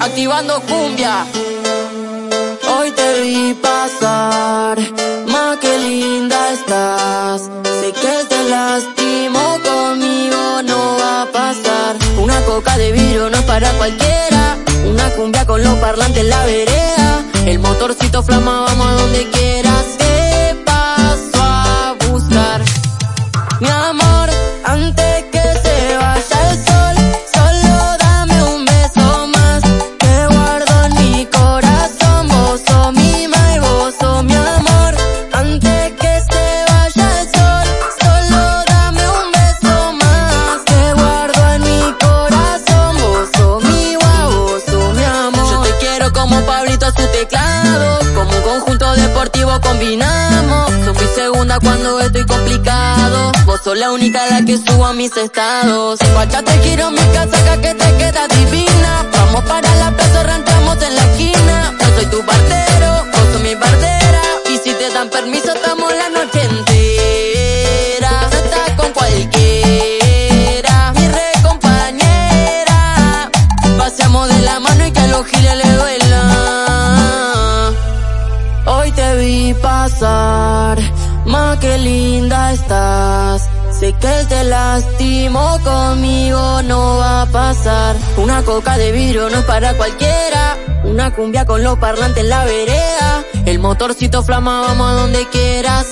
activando cumbia. Hoy te vi pasar, ma que linda estás. Sé que te lastimo, conmigo no va a pasar. Una coca de vidrio no es para cualquiera. Una cumbia con los parlantes en la vereda. El motorcito flama, vamos a donde quieras. Cuando estoy complicado. Vos sos la única la que subo a mis estados. Guacha, te quiero mi casa acá que te queda divina. Vamos para la plaza, ranchamos en la esquina. Yo soy tu partero, vos sos mi partera. Y si te dan permiso, estamos la noche entera. No estás con cualquiera, mi re compañera. Paseamos de la mano y que a los giles le duela. Hoy te vi pasar, ma que linda estás. Sé que te lastimo, conmigo no va a pasar. Una coca de vidrio no es para cualquiera. Una cumbia con los parlantes en la vereda. El motorcito flama, vamos a donde quiera.